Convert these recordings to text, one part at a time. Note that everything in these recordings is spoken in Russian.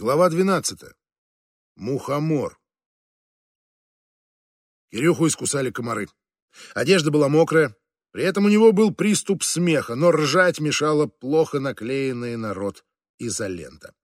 Глава 12. Мухомор. Кирюху искусали комары. Одежда была мокрая, при этом у него был приступ смеха, но ржать мешала плохо наклеенная на рот изолента.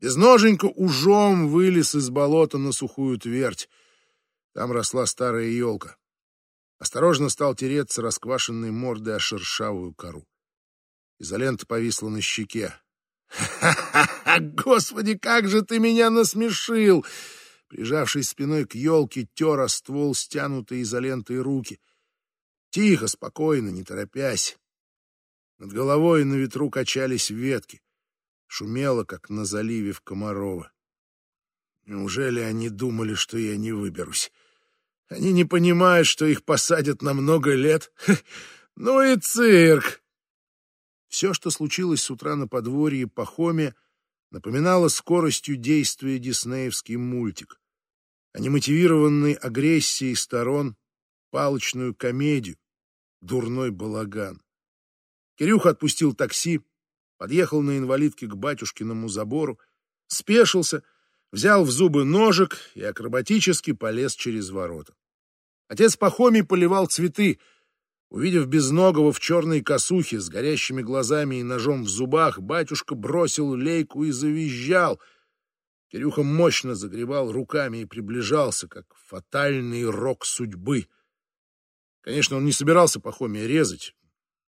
Безноженько ужом вылез из болота на сухую твердь. Там росла старая елка. Осторожно стал тереться расквашенной мордой о шершавую кору. Изолента повисла на щеке. «Ха-ха-ха! Господи, как же ты меня насмешил!» Прижавшись спиной к елке, тер ствол стянутые изолентой руки. Тихо, спокойно, не торопясь. Над головой на ветру качались ветки. Шумело, как на заливе в Комарова. Неужели они думали, что я не выберусь? Они не понимают, что их посадят на много лет? Ну и цирк! Все, что случилось с утра на подворье Пахоме, напоминало скоростью действия диснеевский мультик, а немотивированной агрессией сторон палочную комедию, дурной балаган. Кирюха отпустил такси, подъехал на инвалидке к батюшкиному забору, спешился, взял в зубы ножик и акробатически полез через ворота. Отец Пахомий поливал цветы — Увидев безногого в черной косухе с горящими глазами и ножом в зубах, батюшка бросил лейку и завизжал. Кирюха мощно загребал руками и приближался, как фатальный рок судьбы. Конечно, он не собирался Пахомия резать,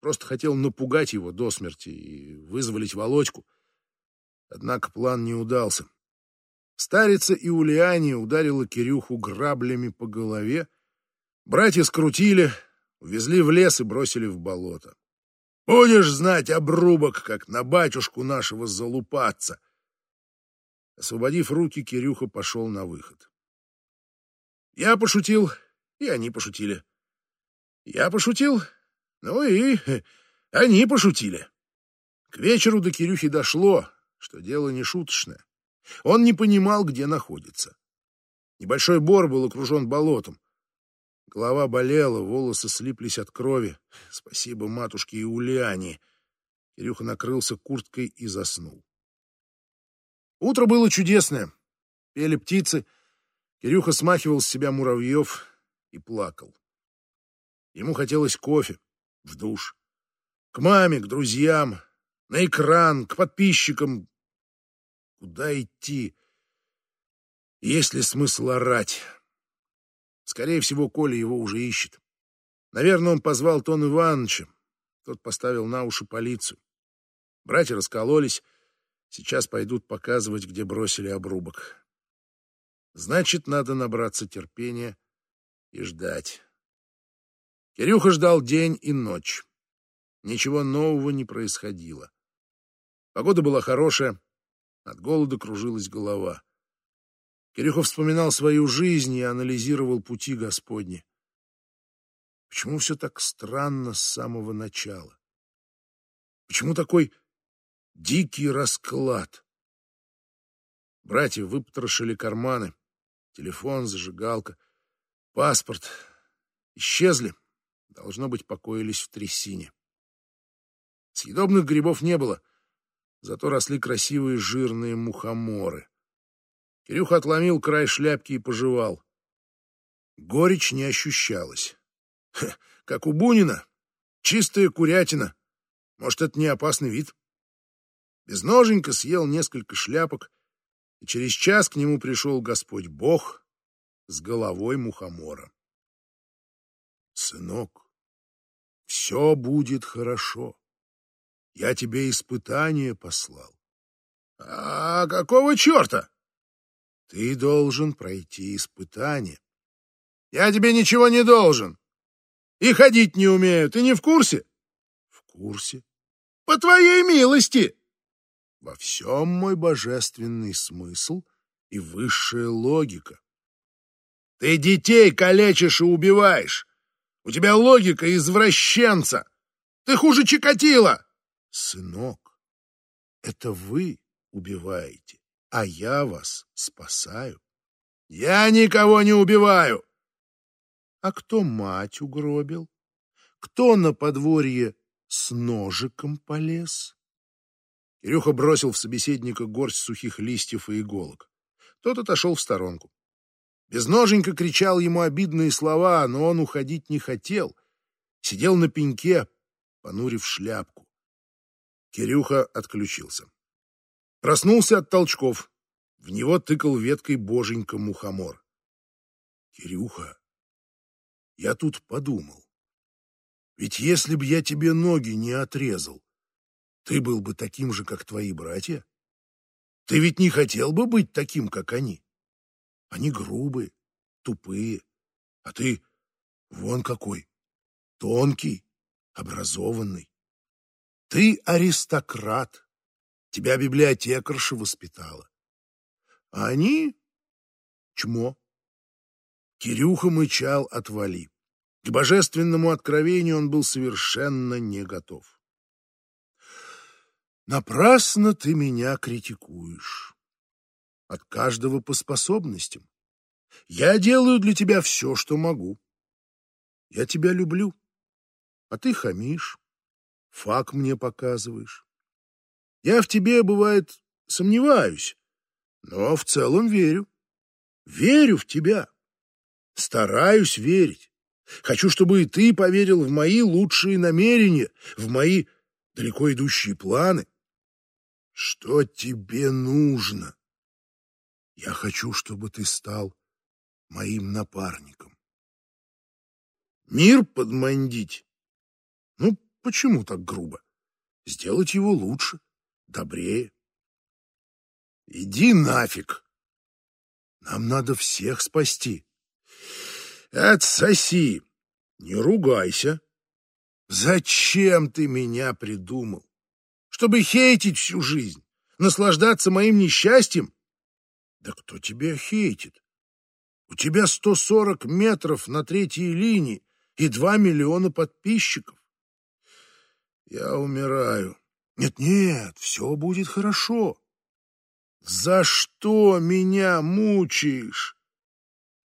просто хотел напугать его до смерти и вызволить Володьку. Однако план не удался. Старица и Ульяне ударила Кирюху граблями по голове, братья скрутили — Увезли в лес и бросили в болото. Будешь знать, обрубок, как на батюшку нашего залупаться. Освободив руки, Кирюха пошел на выход. Я пошутил, и они пошутили. Я пошутил, ну и они пошутили. К вечеру до Кирюхи дошло, что дело не шуточное. Он не понимал, где находится. Небольшой бор был окружен болотом. Голова болела, волосы слиплись от крови. Спасибо матушке и Ульяне. Кирюха накрылся курткой и заснул. Утро было чудесное. Пели птицы. Кирюха смахивал с себя муравьев и плакал. Ему хотелось кофе, в душ. К маме, к друзьям, на экран, к подписчикам. Куда идти? Есть ли смысл орать? Скорее всего, Коля его уже ищет. Наверное, он позвал Тон Ивановича. Тот поставил на уши полицию. Братья раскололись. Сейчас пойдут показывать, где бросили обрубок. Значит, надо набраться терпения и ждать. Кирюха ждал день и ночь. Ничего нового не происходило. Погода была хорошая, от голода кружилась голова. Кирюхов вспоминал свою жизнь и анализировал пути Господни. Почему все так странно с самого начала? Почему такой дикий расклад? Братья выпотрошили карманы, телефон, зажигалка, паспорт. Исчезли, должно быть, покоились в трясине. Съедобных грибов не было, зато росли красивые жирные мухоморы. Кирюха отломил край шляпки и пожевал. Горечь не ощущалась. Ха, как у Бунина. Чистая курятина. Может, это не опасный вид? Безноженько съел несколько шляпок, и через час к нему пришел Господь Бог с головой мухомора. Сынок, все будет хорошо. Я тебе испытание послал. А какого черта? Ты должен пройти испытание. Я тебе ничего не должен. И ходить не умею. Ты не в курсе? В курсе. По твоей милости. Во всем мой божественный смысл и высшая логика. Ты детей калечишь и убиваешь. У тебя логика извращенца. Ты хуже Чикатила. Сынок, это вы убиваете а я вас спасаю. Я никого не убиваю. А кто мать угробил? Кто на подворье с ножиком полез? Кирюха бросил в собеседника горсть сухих листьев и иголок. Тот отошел в сторонку. Безноженько кричал ему обидные слова, но он уходить не хотел. Сидел на пеньке, понурив шляпку. Кирюха отключился. Проснулся от толчков. В него тыкал веткой боженька мухомор. Кирюха, я тут подумал. Ведь если б я тебе ноги не отрезал, ты был бы таким же, как твои братья? Ты ведь не хотел бы быть таким, как они? Они грубые, тупые, а ты вон какой, тонкий, образованный. Ты аристократ, тебя библиотекарша воспитала. А они — чмо. Кирюха мычал «отвали». К божественному откровению он был совершенно не готов. Напрасно ты меня критикуешь. От каждого по способностям. Я делаю для тебя все, что могу. Я тебя люблю, а ты хамишь, фак мне показываешь. Я в тебе, бывает, сомневаюсь, но в целом верю. Верю в тебя. Стараюсь верить. Хочу, чтобы и ты поверил в мои лучшие намерения, в мои далеко идущие планы. Что тебе нужно? Я хочу, чтобы ты стал моим напарником. Мир подмандить? Ну, почему так грубо? Сделать его лучше, добрее. Иди нафиг. Нам надо всех спасти. Отсоси, не ругайся. Зачем ты меня придумал? Чтобы хейтить всю жизнь, наслаждаться моим несчастьем? Да кто тебя хейтит? У тебя 140 метров на третьей линии и 2 миллиона подписчиков. Я умираю. Нет-нет, все будет хорошо. За что меня мучаешь?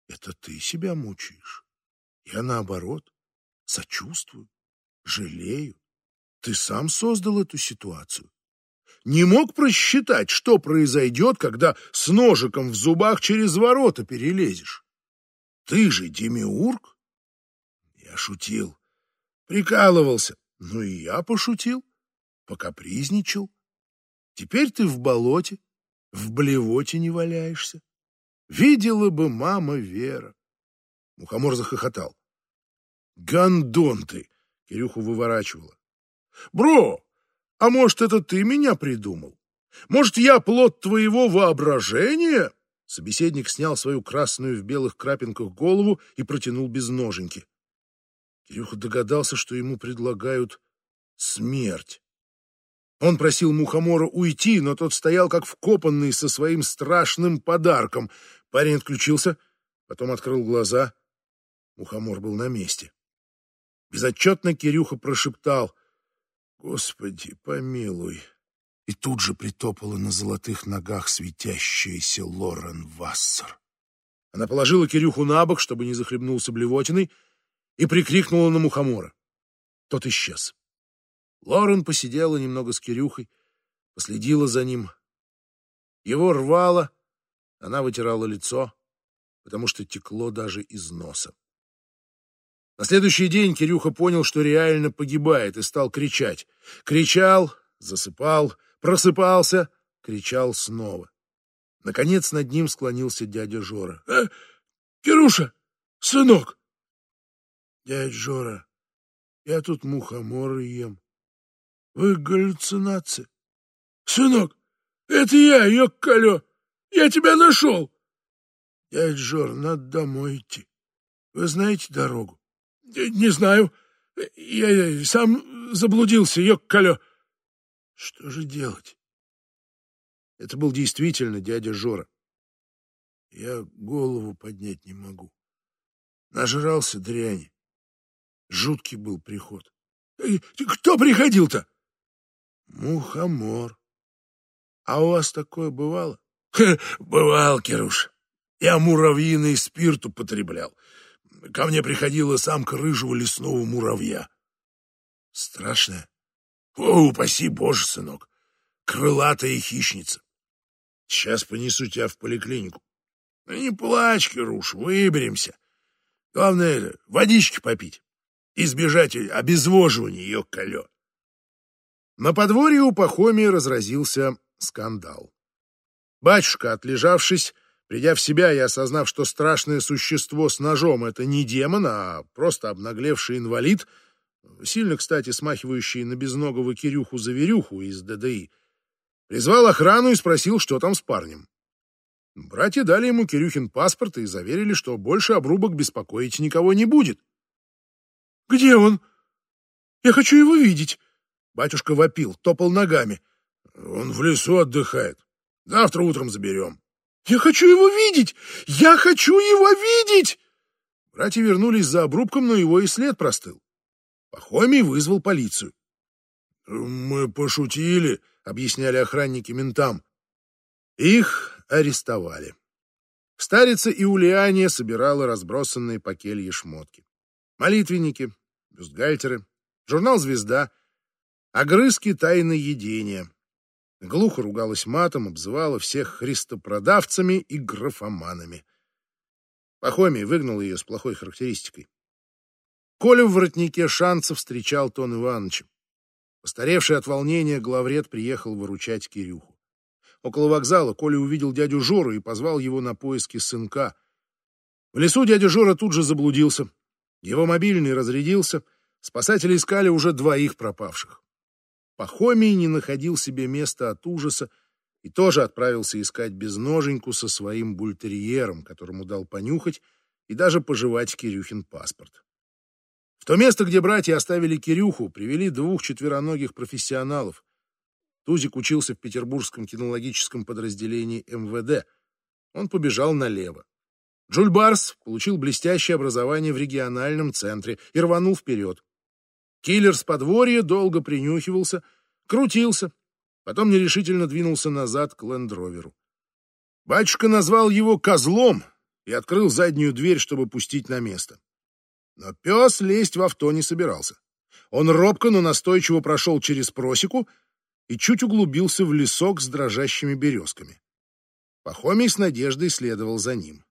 Это ты себя мучаешь. Я наоборот, сочувствую, жалею. Ты сам создал эту ситуацию не мог просчитать, что произойдет, когда с ножиком в зубах через ворота перелезешь. Ты же демиург? Я шутил, прикалывался. Ну и я пошутил, покапризничал. Теперь ты в болоте, в блевоте не валяешься. Видела бы мама Вера. Мухомор захохотал. Гондон ты! Кирюху выворачивала. Бро, а может, это ты меня придумал? Может, я плод твоего воображения?» Собеседник снял свою красную в белых крапинках голову и протянул без ноженьки. Кирюха догадался, что ему предлагают смерть. Он просил Мухомора уйти, но тот стоял как вкопанный со своим страшным подарком. Парень отключился, потом открыл глаза. Мухомор был на месте. Безотчетно Кирюха прошептал Господи, помилуй. И тут же притопала на золотых ногах светящаяся Лорен Вассер. Она положила Кирюху на бок, чтобы не захлебнулся блевотиной, и прикрикнула на мухомора. Тот исчез. Лорен посидела немного с Кирюхой, последила за ним. Его рвало, она вытирала лицо, потому что текло даже из носа. На следующий день Кирюха понял, что реально погибает, и стал кричать. Кричал, засыпал, просыпался, кричал снова. Наконец над ним склонился дядя Жора. «Э, Кируша, сынок!» «Дядя Жора, я тут мухоморы ем. Вы галлюцинации?» «Сынок, это я, ёк-калё! Я тебя нашел!» «Дядя Жор, надо домой идти. Вы знаете дорогу?» Не знаю. Я сам заблудился, ёк-калё. Что же делать? Это был действительно дядя Жора. Я голову поднять не могу. Нажрался дряни. Жуткий был приход. Кто приходил-то? Мухомор. А у вас такое бывало? Бывал, Кируш. Я муравьиный спирт употреблял ко мне приходила самка рыжего лесного муравья. Страшная? О, упаси боже, сынок! крылатая хищница. Сейчас понесу тебя в поликлинику. Ну не плачь, Кируш, выберемся. Главное, водички попить. Избежать обезвоживания ее колё. На подворье у Пахомия разразился скандал. Батюшка, отлежавшись, придя в себя и осознав, что страшное существо с ножом — это не демон, а просто обнаглевший инвалид, сильно, кстати, смахивающий на безногого Кирюху-заверюху из ДДИ, призвал охрану и спросил, что там с парнем. Братья дали ему Кирюхин паспорт и заверили, что больше обрубок беспокоить никого не будет. «Где он? Я хочу его видеть!» Батюшка вопил, топал ногами. «Он в лесу отдыхает. Завтра утром заберем». «Я хочу его видеть! Я хочу его видеть!» Братья вернулись за обрубком, но его и след простыл. Пахомий вызвал полицию. «Мы пошутили», — объясняли охранники ментам. Их арестовали. Старица Иулиания собирала разбросанные по келье шмотки. Молитвенники, бюстгальтеры, журнал «Звезда», огрызки тайны едения. Глухо ругалась матом, обзывала всех христопродавцами и графоманами. Пахомий выгнал ее с плохой характеристикой. Коля в воротнике шанцев встречал Тон Ивановича. Постаревший от волнения, главред приехал выручать Кирюху. Около вокзала Коля увидел дядю Жору и позвал его на поиски сынка. В лесу дядя Жора тут же заблудился. Его мобильный разрядился. Спасатели искали уже двоих пропавших. Пахомий не находил себе места от ужаса и тоже отправился искать безноженьку со своим бультерьером, которому дал понюхать и даже пожевать Кирюхин паспорт. В то место, где братья оставили Кирюху, привели двух четвероногих профессионалов. Тузик учился в петербургском кинологическом подразделении МВД. Он побежал налево. Джульбарс получил блестящее образование в региональном центре и рванул вперед. Киллер с подворья долго принюхивался, крутился, потом нерешительно двинулся назад к лендроверу. Батюшка назвал его «козлом» и открыл заднюю дверь, чтобы пустить на место. Но пес лезть в авто не собирался. Он робко, но настойчиво прошел через просеку и чуть углубился в лесок с дрожащими березками. Пахомий с надеждой следовал за ним.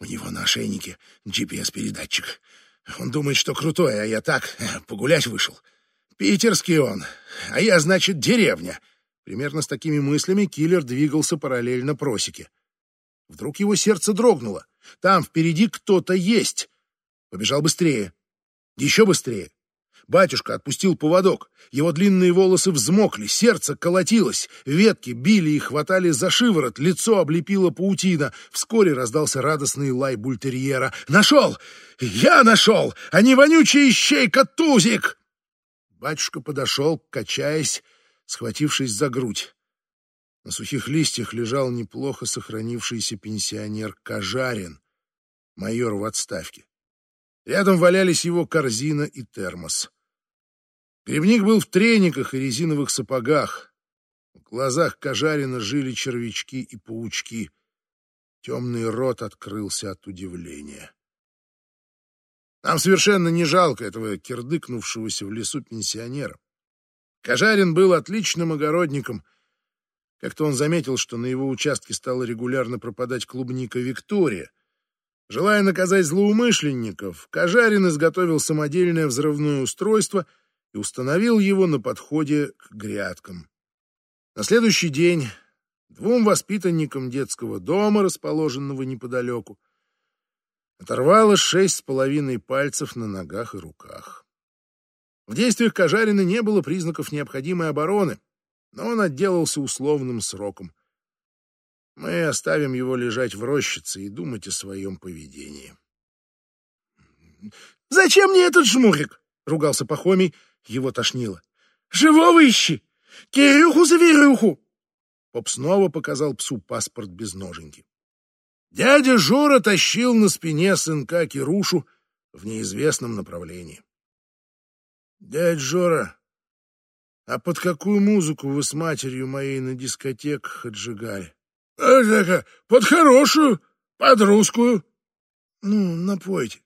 «У него на ошейнике GPS-передатчик. Он думает, что крутой, а я так, погулять вышел. Питерский он, а я, значит, деревня». Примерно с такими мыслями киллер двигался параллельно просеке. Вдруг его сердце дрогнуло. Там впереди кто-то есть. Побежал быстрее. Еще быстрее. Батюшка отпустил поводок. Его длинные волосы взмокли, сердце колотилось, ветки били и хватали за шиворот, лицо облепило паутина. Вскоре раздался радостный лай бультерьера. «Нашел! Я нашел! А не вонючий ищейка Тузик!» Батюшка подошел, качаясь, схватившись за грудь. На сухих листьях лежал неплохо сохранившийся пенсионер Кажарин, майор в отставке. Рядом валялись его корзина и термос. Грибник был в трениках и резиновых сапогах. В глазах Кожарина жили червячки и паучки. Темный рот открылся от удивления. Нам совершенно не жалко этого кирдыкнувшегося в лесу пенсионера. Кожарин был отличным огородником. Как-то он заметил, что на его участке стала регулярно пропадать клубника Виктория — Желая наказать злоумышленников, Кожарин изготовил самодельное взрывное устройство и установил его на подходе к грядкам. На следующий день двум воспитанникам детского дома, расположенного неподалеку, оторвало шесть с половиной пальцев на ногах и руках. В действиях Кожарина не было признаков необходимой обороны, но он отделался условным сроком. Мы оставим его лежать в рощице и думать о своем поведении. «Зачем мне этот жмурик?» — ругался Пахомий, его тошнило. «Живого ищи! Кирюху-заверюху!» Поп снова показал псу паспорт без ноженьки. Дядя Жора тащил на спине сынка Кирушу в неизвестном направлении. «Дядь Жора, а под какую музыку вы с матерью моей на дискотеках отжигали?» Э, под хорошую, под русскую. Ну, напойте.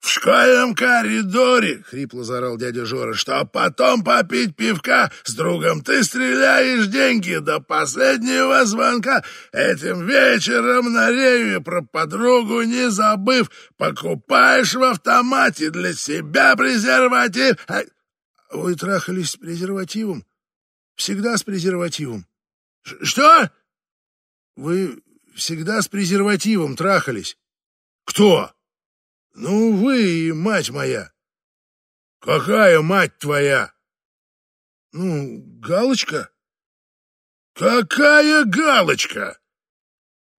В школьном коридоре!» — хрипло заорал дядя Жора. «Чтоб потом попить пивка с другом, ты стреляешь деньги до последнего звонка. Этим вечером на реве про подругу не забыв, покупаешь в автомате для себя презерватив. А... Вы трахались с презервативом? Всегда с презервативом. Что? Вы всегда с презервативом трахались. Кто? Ну, вы и мать моя. Какая мать твоя? Ну, галочка. Какая галочка?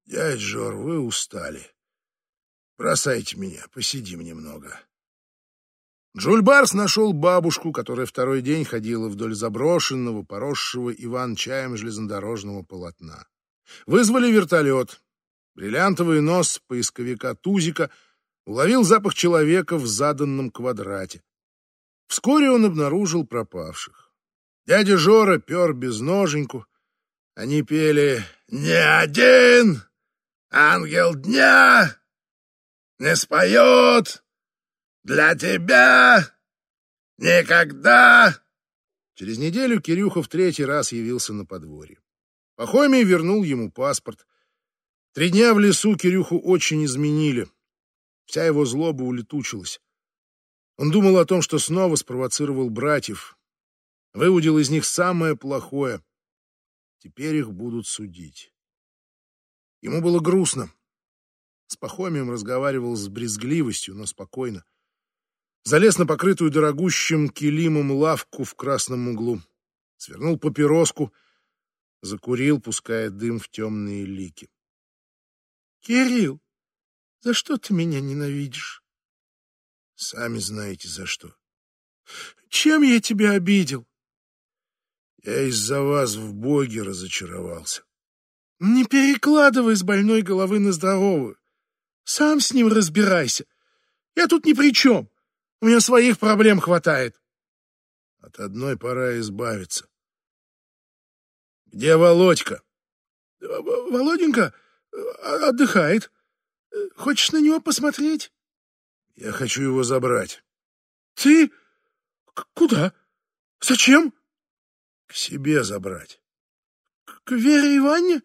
Дядь Жор, вы устали. Бросайте меня, посидим немного. Джульбарс нашел бабушку, которая второй день ходила вдоль заброшенного, поросшего Иван-чаем железнодорожного полотна. Вызвали вертолет. Бриллиантовый нос поисковика Тузика уловил запах человека в заданном квадрате. Вскоре он обнаружил пропавших. Дядя Жора пер без ноженьку. Они пели «Не один ангел дня не споет для тебя никогда!» Через неделю Кирюха в третий раз явился на подворье. Пахомий вернул ему паспорт. Три дня в лесу Кирюху очень изменили. Вся его злоба улетучилась. Он думал о том, что снова спровоцировал братьев, выудил из них самое плохое. Теперь их будут судить. Ему было грустно. С Пахомием разговаривал с брезгливостью, но спокойно. Залез на покрытую дорогущим килимом лавку в красном углу. Свернул папироску — закурил, пуская дым в темные лики. — Кирилл, за что ты меня ненавидишь? — Сами знаете, за что. — Чем я тебя обидел? — Я из-за вас в Боге разочаровался. — Не перекладывай с больной головы на здоровую. Сам с ним разбирайся. Я тут ни при чем. У меня своих проблем хватает. От одной пора избавиться. Где Володька? Володенька э, отдыхает. Хочешь на него посмотреть? Я хочу его забрать. Ты? Куда? Зачем? К себе забрать. К Вере Ивановне?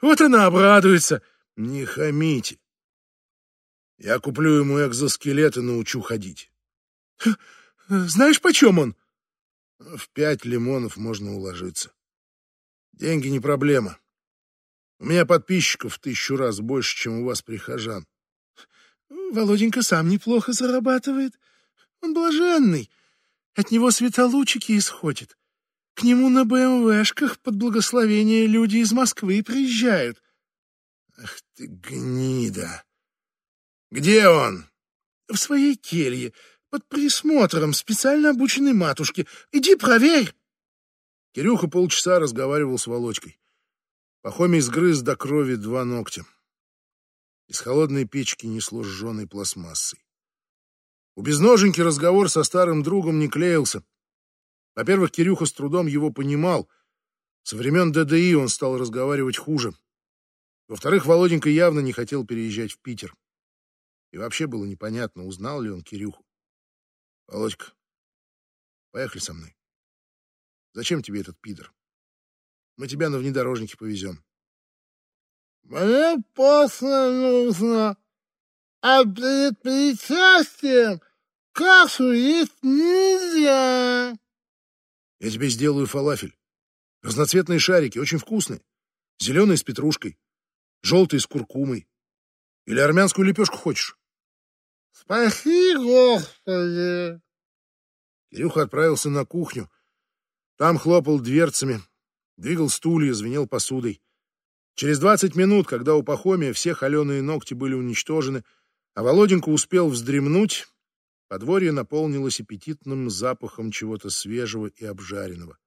Вот она обрадуется. Не хамите. Я куплю ему экзоскелет и научу ходить. Знаешь, почем он? В пять лимонов можно уложиться. Деньги не проблема. У меня подписчиков в тысячу раз больше, чем у вас прихожан. Володенька сам неплохо зарабатывает. Он блаженный. От него светолучики исходят. К нему на БМВшках под благословение люди из Москвы приезжают. Ах ты гнида! Где он? В своей келье, под присмотром специально обученной матушки. Иди проверь. Кирюха полчаса разговаривал с Володькой. Пахомий сгрыз до крови два ногтя. Из холодной печки несло сжженной пластмассой. У безноженьки разговор со старым другом не клеился. Во-первых, Кирюха с трудом его понимал. Со времен ДДИ он стал разговаривать хуже. Во-вторых, Володенька явно не хотел переезжать в Питер. И вообще было непонятно, узнал ли он Кирюху. Володька, поехали со мной. Зачем тебе этот пидор? Мы тебя на внедорожнике повезем. Мне просто нужно, а перед причастием кашу есть нельзя. Я тебе сделаю фалафель. Разноцветные шарики, очень вкусные. Зеленые с петрушкой, желтые с куркумой. Или армянскую лепешку хочешь? Спаси, Господи! Кирюха отправился на кухню, там хлопал дверцами, двигал стулья, звенел посудой. Через двадцать минут, когда у Пахомия все холеные ногти были уничтожены, а Володенька успел вздремнуть, подворье наполнилось аппетитным запахом чего-то свежего и обжаренного.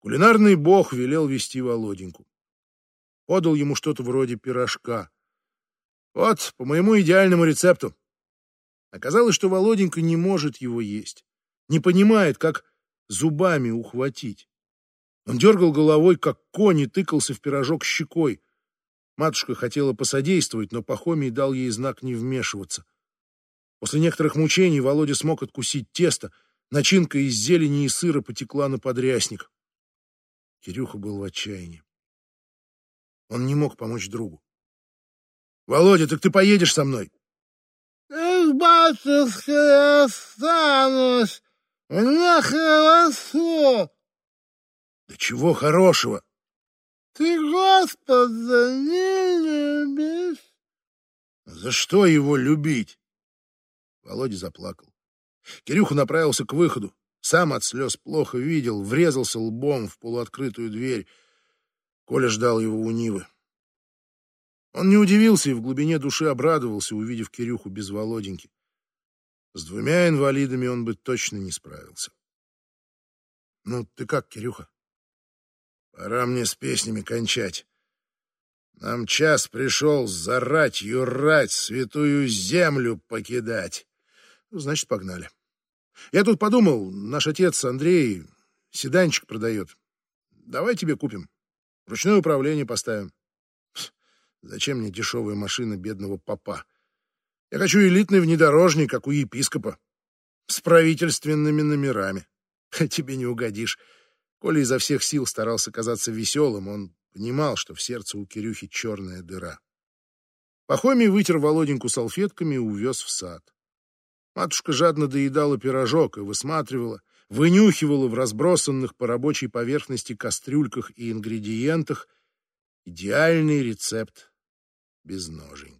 Кулинарный бог велел вести Володеньку. Подал ему что-то вроде пирожка. Вот, по моему идеальному рецепту. Оказалось, что Володенька не может его есть. Не понимает, как зубами ухватить. Он дергал головой, как конь, и тыкался в пирожок щекой. Матушка хотела посодействовать, но Пахомий дал ей знак не вмешиваться. После некоторых мучений Володя смог откусить тесто, начинка из зелени и сыра потекла на подрясник. Кирюха был в отчаянии. Он не мог помочь другу. «Володя, так ты поедешь со мной?» «Эх, батюшка, останусь! Мне хорошо!» «Да чего хорошего?» «Ты Господа не любишь?» «За что его любить?» Володя заплакал. Кирюха направился к выходу. Сам от слез плохо видел, врезался лбом в полуоткрытую дверь. Коля ждал его у Нивы. Он не удивился и в глубине души обрадовался, увидев Кирюху без Володеньки. С двумя инвалидами он бы точно не справился. «Ну, ты как, Кирюха?» «Пора мне с песнями кончать. Нам час пришел зарать, юрать, святую землю покидать. Ну, значит, погнали. Я тут подумал, наш отец Андрей седанчик продает. Давай тебе купим. Ручное управление поставим. Зачем мне дешевая машина бедного папа? Я хочу элитный внедорожник, как у епископа, с правительственными номерами. Тебе не угодишь. Коля изо всех сил старался казаться веселым, он понимал, что в сердце у Кирюхи черная дыра. Пахомий вытер Володеньку салфетками и увез в сад. Матушка жадно доедала пирожок и высматривала, вынюхивала в разбросанных по рабочей поверхности кастрюльках и ингредиентах идеальный рецепт без ножень.